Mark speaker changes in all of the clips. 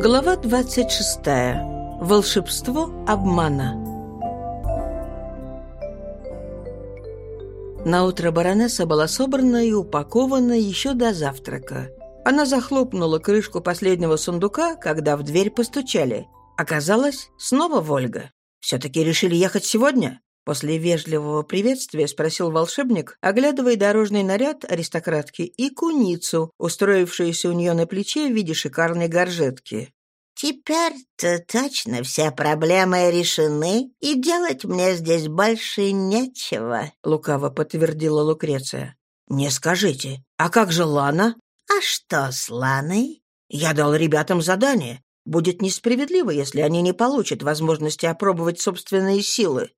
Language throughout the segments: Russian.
Speaker 1: Глава 26. Волшебство обмана. На утро баронесса была собрана и упакована еще до завтрака. Она захлопнула крышку последнего сундука, когда в дверь постучали. Оказалось, снова Вольга. «Все-таки решили ехать сегодня?» После вежливого приветствия спросил волшебник, оглядывая дорожный наряд аристократки и куницу, устроившуюся у нее на плече в виде шикарной горжетки.
Speaker 2: «Теперь-то точно все проблемы решены, и делать мне здесь больше нечего», —
Speaker 1: лукаво подтвердила Лукреция. «Не скажите, а как же Лана?»
Speaker 2: «А что с Ланой?»
Speaker 1: «Я дал ребятам задание. Будет несправедливо, если они не получат возможности опробовать собственные силы.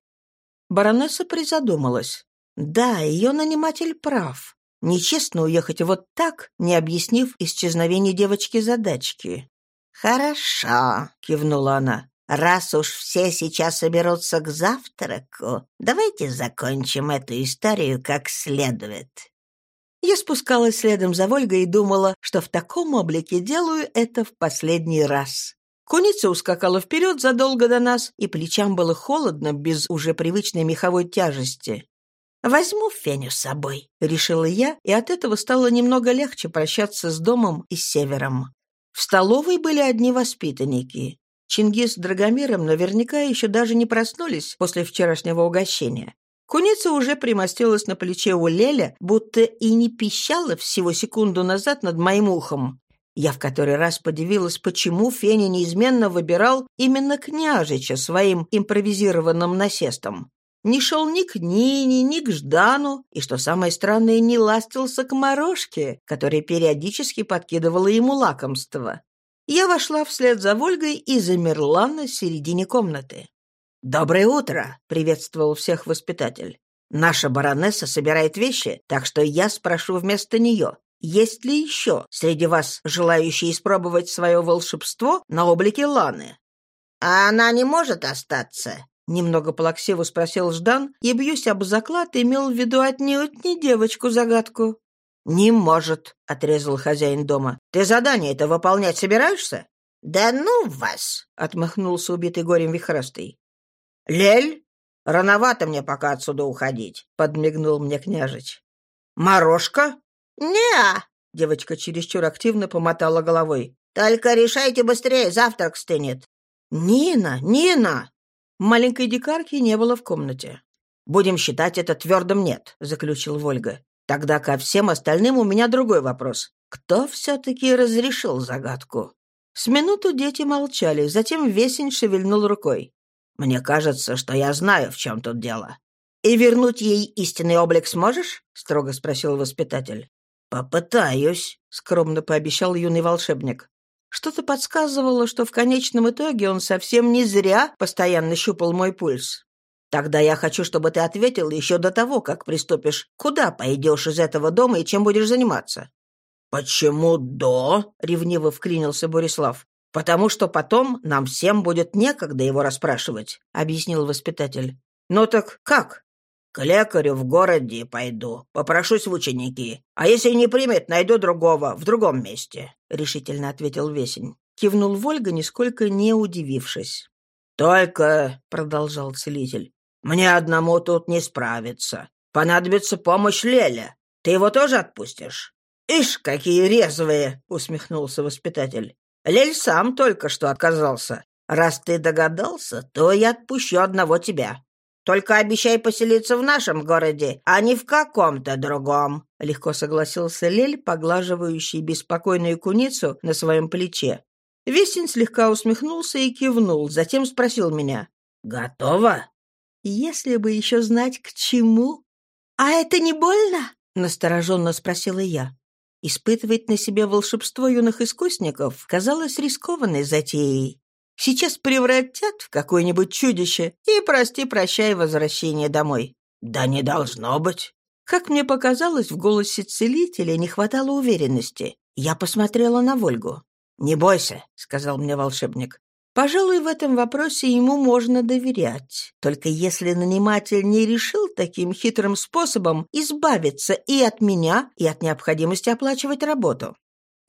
Speaker 1: Баронесса призадумалась. Да, ее наниматель прав. Нечестно уехать вот так, не объяснив исчезновение девочки-задачки.
Speaker 2: «Хорошо», — кивнула она. «Раз уж все сейчас соберутся к завтраку, давайте закончим эту историю как следует».
Speaker 1: Я спускалась следом за Вольгой и думала, что в таком облике делаю это в последний раз. Куница ускакала вперед задолго до нас, и плечам было холодно без уже привычной меховой тяжести. «Возьму Феню с собой», — решила я, и от этого стало немного легче прощаться с домом и с севером. В столовой были одни воспитанники. Чингис с Драгомиром наверняка еще даже не проснулись после вчерашнего угощения. Куница уже примостилась на плече у Леля, будто и не пищала всего секунду назад над моим ухом. Я в который раз подивилась, почему Феня неизменно выбирал именно княжича своим импровизированным насестом. Не шел ни к Нине, ни к Ждану, и, что самое странное, не ластился к Морошке, которая периодически подкидывала ему лакомство. Я вошла вслед за Вольгой и замерла на середине комнаты. «Доброе утро!» — приветствовал всех воспитатель. «Наша баронесса собирает вещи, так что я спрошу вместо нее. Есть ли еще среди вас желающие испробовать свое волшебство на облике Ланы?»
Speaker 2: «А она не может остаться?»
Speaker 1: Немного плаксиво спросил Ждан, и, бьюсь об заклад, имел в виду отнюдь не девочку-загадку. «Не может», — отрезал хозяин дома. «Ты задание это выполнять собираешься?»
Speaker 2: «Да ну вас!»
Speaker 1: — отмахнулся убитый горем вихрастый. «Лель, рановато мне пока отсюда уходить», — подмигнул мне княжич. «Морошка?»
Speaker 2: «Не-а!»
Speaker 1: Девочка чересчур активно помотала головой.
Speaker 2: «Только решайте быстрее, завтрак стынет».
Speaker 1: «Нина! Нина!» Маленькой дикарки не было в комнате. «Будем считать это твердым нет», — заключил Вольга. «Тогда ко всем остальным у меня другой вопрос. Кто все-таки разрешил загадку?» С минуту дети молчали, затем Весень шевельнул рукой. «Мне кажется, что я знаю, в чем тут дело». «И вернуть ей истинный облик сможешь?» — строго спросил воспитатель. «Попытаюсь», — скромно пообещал юный волшебник. Что-то подсказывало, что в конечном итоге он совсем не зря постоянно щупал мой пульс. «Тогда я хочу, чтобы ты ответил еще до того, как приступишь. Куда пойдешь из этого дома и чем будешь заниматься?» «Почему «до»?» — ревниво вклинился Борислав. «Потому что потом нам всем будет некогда его расспрашивать», — объяснил воспитатель. «Ну так как?» «К лекарю в городе пойду, попрошусь в ученики. А если не примет, найду другого, в другом месте», — решительно ответил Весень. Кивнул Вольга, нисколько не удивившись. «Только», — продолжал целитель, — «мне одному тут не справиться. Понадобится помощь Леля. Ты его тоже отпустишь?» «Ишь, какие резвые!» — усмехнулся воспитатель. «Лель сам только что отказался. Раз ты догадался, то я отпущу одного тебя. Только обещай поселиться в нашем городе, а не в каком-то другом», — легко согласился Лель, поглаживающий беспокойную куницу на своем плече. Весень слегка усмехнулся и кивнул, затем спросил меня. «Готово?» «Если бы еще знать, к чему». «А это не больно?» — настороженно спросила я. Испытывать на себе волшебство юных искусников казалось рискованной затеей. Сейчас превратят в какое-нибудь чудище и прости-прощай возвращение домой. Да не должно быть. Как мне показалось, в голосе целителя не хватало уверенности. Я посмотрела на Вольгу. «Не бойся», — сказал мне волшебник. Пожалуй, в этом вопросе ему можно доверять. Только если наниматель не решил таким хитрым способом избавиться и от меня, и от необходимости оплачивать работу.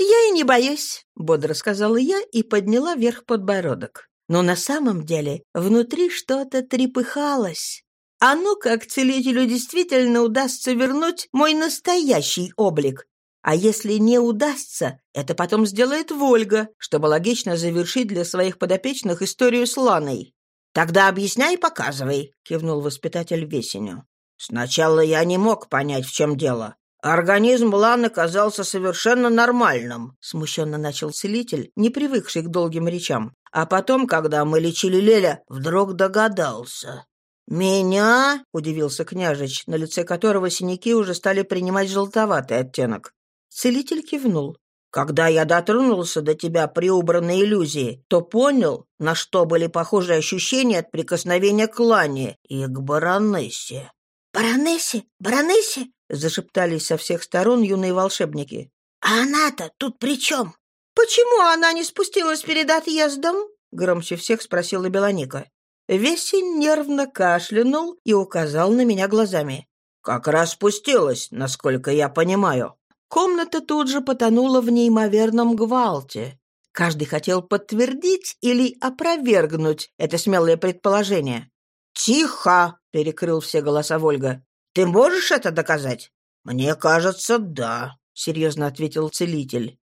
Speaker 1: «Я и не боюсь», — бодро сказала я и подняла вверх подбородок. Но на самом деле внутри что-то трепыхалось. А ну как целителю действительно удастся вернуть мой настоящий облик. А если не удастся, это потом сделает Вольга, чтобы логично завершить для своих подопечных историю с Ланой. «Тогда объясняй и показывай», — кивнул воспитатель Весеню. «Сначала я не мог понять, в чем дело. «Организм Ланы казался совершенно нормальным», — смущенно начал целитель, не привыкший к долгим речам. А потом, когда мы лечили Леля, вдруг догадался. «Меня?» — удивился княжич, на лице которого синяки уже стали принимать желтоватый оттенок. Целитель кивнул. «Когда я дотронулся до тебя при убранной иллюзии, то понял, на что были похожи ощущения от прикосновения к Лане и к баронессе».
Speaker 2: «Баронессе? Баронессе?»
Speaker 1: Зашептались со всех сторон юные волшебники.
Speaker 2: «А она-то тут при чем?»
Speaker 1: «Почему она не спустилась перед отъездом?» Громче всех спросила Белоника. Весень нервно кашлянул и указал на меня глазами. «Как раз спустилась, насколько я понимаю». Комната тут же потонула в неимоверном гвалте. Каждый хотел подтвердить или опровергнуть это смелое предположение. «Тихо!» — перекрыл все голоса Вольга. Ты можешь это доказать?» «Мне кажется, да», — серьезно ответил целитель.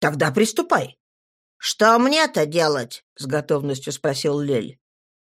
Speaker 1: «Тогда приступай». «Что мне-то делать?» — с готовностью спросил Лель.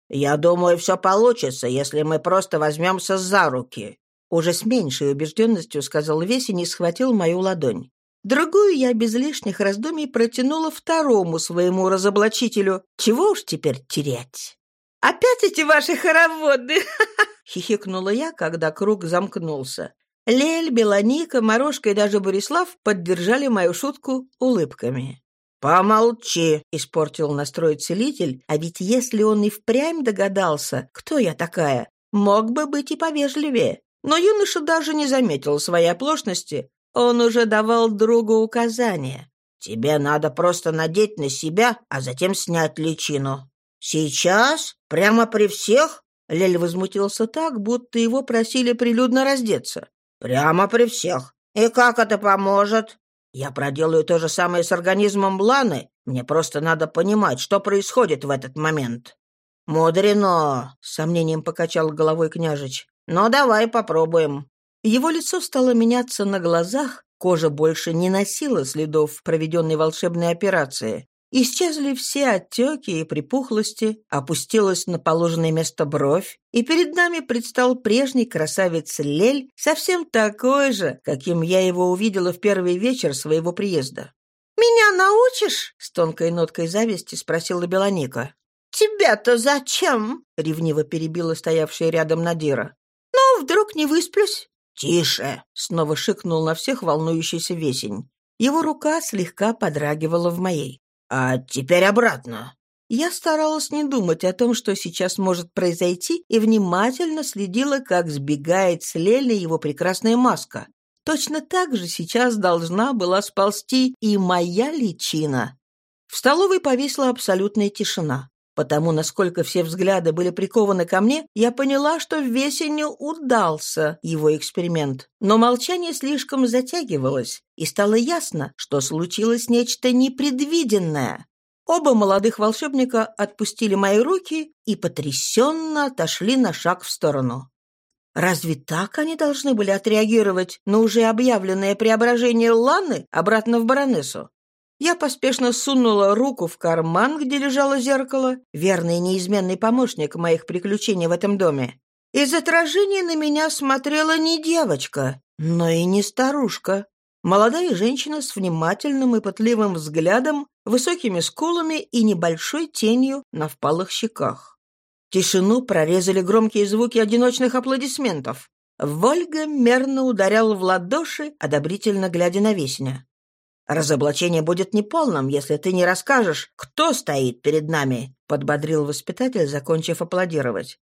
Speaker 1: «Я думаю, все получится, если мы просто возьмемся за руки». Уже с меньшей убежденностью сказал Весень и схватил мою ладонь. Другую я без лишних раздумий протянула второму своему разоблачителю. Чего уж теперь терять? «Опять эти ваши хороводы!» — хихикнула я, когда круг замкнулся. Лель, Белоника, Морошка и даже Борислав поддержали мою шутку улыбками. «Помолчи!» — испортил настрой целитель, а ведь если он и впрямь догадался, кто я такая, мог бы быть и повежливее. Но юноша даже не заметил своей оплошности, он уже давал другу указания. «Тебе надо просто надеть на себя, а затем снять личину. «Сейчас? Прямо при всех?» Лель возмутился так, будто его просили прилюдно раздеться. «Прямо при всех. И как это поможет?» «Я проделаю то же самое с организмом Ланы. Мне просто надо понимать, что происходит в этот момент». «Мудрено!» — с сомнением покачал головой княжич. «Ну, давай попробуем». Его лицо стало меняться на глазах, кожа больше не носила следов проведенной волшебной операции. Исчезли все отеки и припухлости, опустилась на положенное место бровь, и перед нами предстал прежний красавец Лель, совсем такой же, каким я его увидела в первый вечер своего приезда. «Меня научишь?» — с тонкой ноткой зависти спросила Белоника. «Тебя-то зачем?» — ревниво перебила стоявшая рядом Надира. «Ну, вдруг не высплюсь?» «Тише!» — снова шикнул на всех волнующийся весень. Его рука слегка подрагивала в моей. «А теперь обратно». Я старалась не думать о том, что сейчас может произойти, и внимательно следила, как сбегает с Лели его прекрасная маска. Точно так же сейчас должна была сползти и моя личина. В столовой повисла абсолютная тишина. Потому, насколько все взгляды были прикованы ко мне, я поняла, что весенне удался его эксперимент. Но молчание слишком затягивалось, и стало ясно, что случилось нечто непредвиденное. Оба молодых волшебника отпустили мои руки и потрясенно отошли на шаг в сторону. Разве так они должны были отреагировать на уже объявленное преображение Ланы обратно в баронессу? Я поспешно сунула руку в карман, где лежало зеркало, верный неизменный помощник моих приключений в этом доме. Из отражения на меня смотрела не девочка, но и не старушка. Молодая женщина с внимательным и пытливым взглядом, высокими скулами и небольшой тенью на впалых щеках. Тишину прорезали громкие звуки одиночных аплодисментов. Вольга мерно ударял в ладоши, одобрительно глядя на Весня. «Разоблачение будет неполным, если ты не расскажешь, кто стоит перед нами», — подбодрил воспитатель, закончив аплодировать.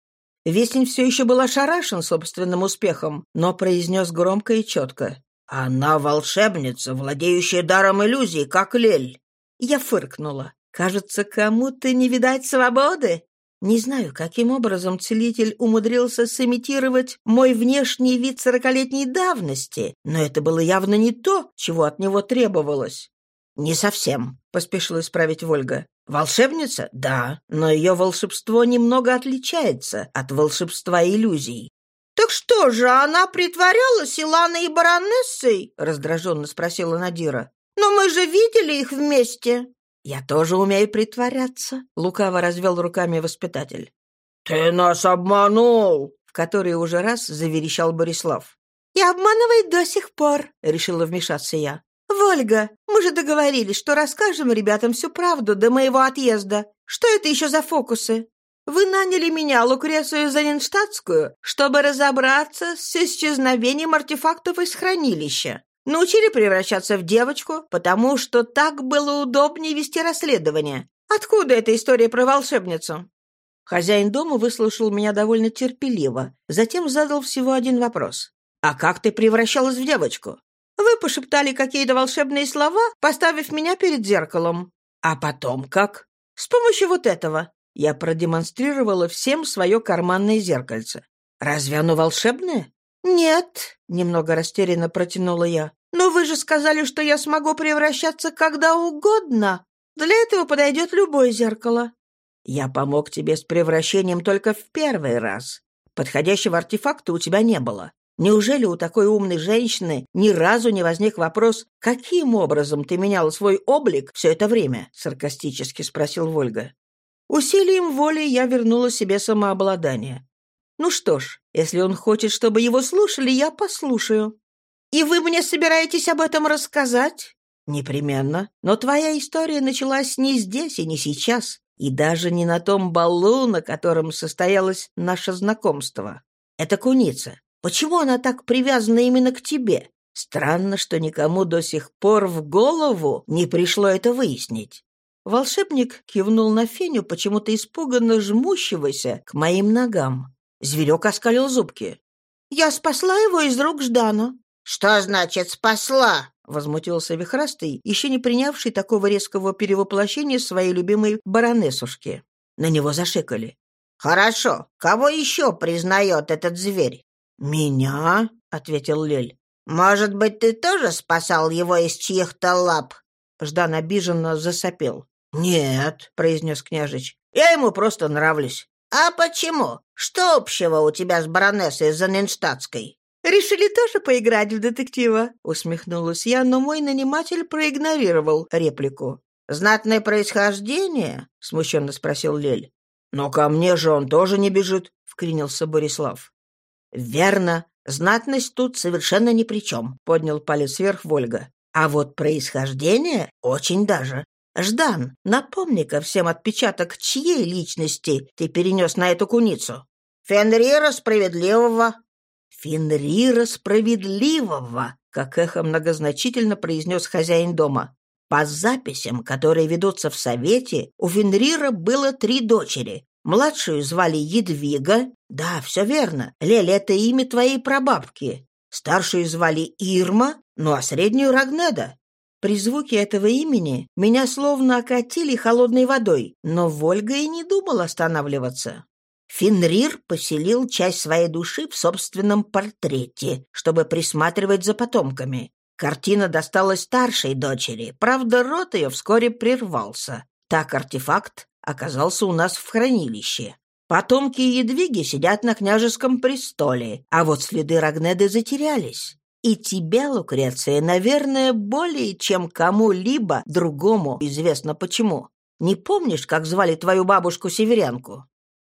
Speaker 1: Вестень все еще был ошарашен собственным успехом, но произнес громко и четко. «Она волшебница, владеющая даром иллюзий, как Лель». Я фыркнула. «Кажется, кому-то не видать свободы. Не знаю, каким образом целитель умудрился сымитировать мой внешний вид сорокалетней давности, но это было явно не то, чего от него требовалось. «Не совсем», — поспешила исправить Вольга. «Волшебница? Да, но ее волшебство немного отличается от волшебства иллюзий».
Speaker 2: «Так что же, она притворялась Иланой и баронессой?» — раздраженно спросила Надира. «Но мы же видели их вместе».
Speaker 1: «Я тоже умею притворяться», — лукаво развел руками воспитатель.
Speaker 3: «Ты нас обманул!»
Speaker 1: — в который уже раз заверещал Борислав.
Speaker 4: «И обманывает до сих пор», — решила вмешаться я. «Вольга, мы же договорились, что расскажем ребятам всю правду до моего отъезда. Что это еще за фокусы? Вы наняли меня, Лукрецию Заненштадтскую, чтобы разобраться с исчезновением артефактов из хранилища. Научили превращаться в девочку, потому что так было удобнее вести расследование. Откуда эта история про волшебницу?»
Speaker 1: Хозяин дома выслушал меня довольно терпеливо, затем задал всего один вопрос. «А как ты превращалась в девочку?»
Speaker 4: Вы пошептали какие-то волшебные слова, поставив меня перед зеркалом.
Speaker 1: А потом как?
Speaker 4: С помощью вот этого.
Speaker 1: Я продемонстрировала всем свое карманное зеркальце. Разве оно волшебное?
Speaker 4: Нет,
Speaker 1: немного растерянно протянула я.
Speaker 4: Но вы же сказали, что я смогу превращаться когда угодно. Для этого подойдет любое зеркало.
Speaker 1: Я помог тебе с превращением только в первый раз. Подходящего артефакта у тебя не было. Неужели у такой умной женщины ни разу не возник вопрос, каким образом ты меняла свой облик все это время?» — саркастически спросил Вольга. Усилием воли я вернула себе самообладание. Ну что ж, если он хочет, чтобы его слушали, я послушаю.
Speaker 4: «И вы мне собираетесь об этом рассказать?»
Speaker 1: «Непременно. Но твоя история началась не здесь и не сейчас, и даже не на том балу, на котором состоялось наше знакомство. Это куница. Почему она так привязана именно к тебе? Странно, что никому до сих пор в голову не пришло это выяснить. Волшебник кивнул на Феню, почему-то испуганно жмущегося к моим ногам. Зверек оскалил зубки.
Speaker 4: «Я спасла его из рук Ждана».
Speaker 2: «Что значит «спасла»?»
Speaker 1: — возмутился Вихрастый, еще не принявший такого резкого перевоплощения своей любимой баронессушки. На него зашикали.
Speaker 2: «Хорошо. Кого еще признает этот зверь?»
Speaker 1: «Меня?» — ответил Лель.
Speaker 2: «Может быть, ты тоже спасал его из чьих-то лап?»
Speaker 1: Ждан обиженно засопел.
Speaker 3: «Нет», —
Speaker 1: произнес княжич, —
Speaker 3: «я ему просто нравлюсь».
Speaker 2: «А почему? Что общего у тебя с баронессой Заненштадтской?»
Speaker 4: «Решили тоже поиграть в детектива?»
Speaker 1: — усмехнулась я, но мой наниматель проигнорировал реплику.
Speaker 2: «Знатное происхождение?» — смущенно спросил Лель.
Speaker 3: «Но ко мне же он тоже не бежит», — вклинился Борислав.
Speaker 1: «Верно. Знатность тут совершенно ни при чем», — поднял палец вверх Вольга. «А вот происхождение очень даже. Ждан, напомни-ка всем отпечаток чьей личности ты перенес на эту куницу?»
Speaker 2: «Фенрира Справедливого».
Speaker 1: «Фенрира Справедливого», — как эхо многозначительно произнес хозяин дома. По записям, которые ведутся в Совете, у Фенрира было три дочери. Младшую звали Едвига. Да, все верно. Леля — это имя твоей прабабки. Старшую звали Ирма, ну а среднюю — Рагнеда. При звуке этого имени меня словно окатили холодной водой, но Вольга и не думал останавливаться. Фенрир поселил часть своей души в собственном портрете, чтобы присматривать за потомками. Картина досталась старшей дочери, правда, рот ее вскоре прервался. Так артефакт оказался у нас в хранилище. Потомки Едвиги сидят на княжеском престоле, а вот следы Рагнеды затерялись. И тебе, Лукреция, наверное, более чем кому-либо другому известно почему. Не помнишь, как звали твою бабушку-северянку?»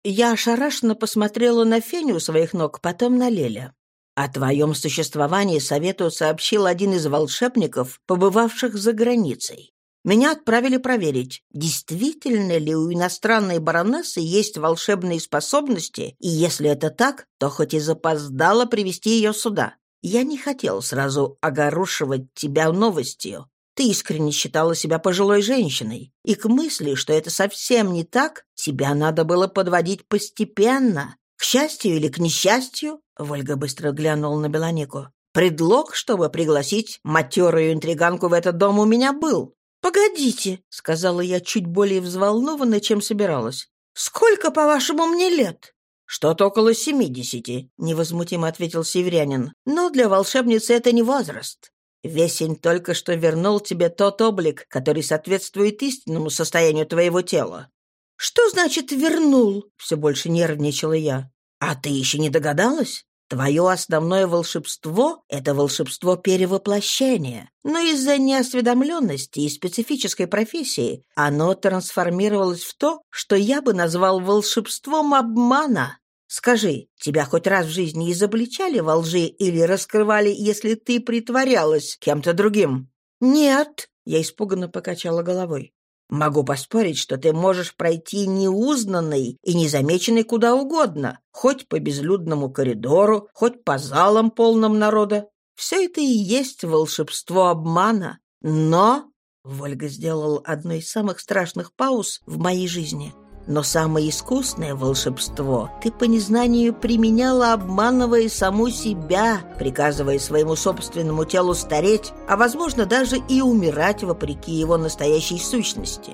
Speaker 1: Я ошарашенно посмотрела на Феню у своих ног, потом на Леля. О твоем существовании совету сообщил один из волшебников, побывавших за границей. Меня отправили проверить, действительно ли у иностранной баронессы есть волшебные способности, и если это так, то хоть и запоздало привести ее сюда. Я не хотел сразу огорушивать тебя новостью. Ты искренне считала себя пожилой женщиной, и к мысли, что это совсем не так, тебя надо было подводить постепенно. К счастью или к несчастью, Вольга быстро глянула на Белонику. Предлог, чтобы пригласить матерую интриганку в этот дом, у меня был.
Speaker 4: «Погодите», — сказала я чуть более взволнованно, чем собиралась. «Сколько, по-вашему, мне лет?»
Speaker 1: «Что-то около семидесяти», — невозмутимо ответил северянин. «Но для волшебницы это не возраст. Весень только что вернул тебе тот облик, который соответствует истинному состоянию твоего тела».
Speaker 4: «Что значит «вернул»?»
Speaker 1: — все больше нервничала я. «А ты еще не догадалась? Твое основное волшебство — это волшебство перевоплощения. Но из-за неосведомленности и специфической профессии оно трансформировалось в то, что я бы назвал волшебством обмана. Скажи, тебя хоть раз в жизни изобличали во лжи или раскрывали, если ты притворялась кем-то другим?
Speaker 4: Нет,
Speaker 1: я испуганно покачала головой. Могу поспорить, что ты можешь пройти неузнанный и незамеченный куда угодно, хоть по безлюдному коридору, хоть по залам полным народа. Все это и есть волшебство обмана. Но...» Вольга сделал одну из самых страшных пауз в моей жизни — но самое искусное волшебство ты по незнанию применяла, обманывая саму себя, приказывая своему собственному телу стареть, а, возможно, даже и умирать вопреки его настоящей сущности.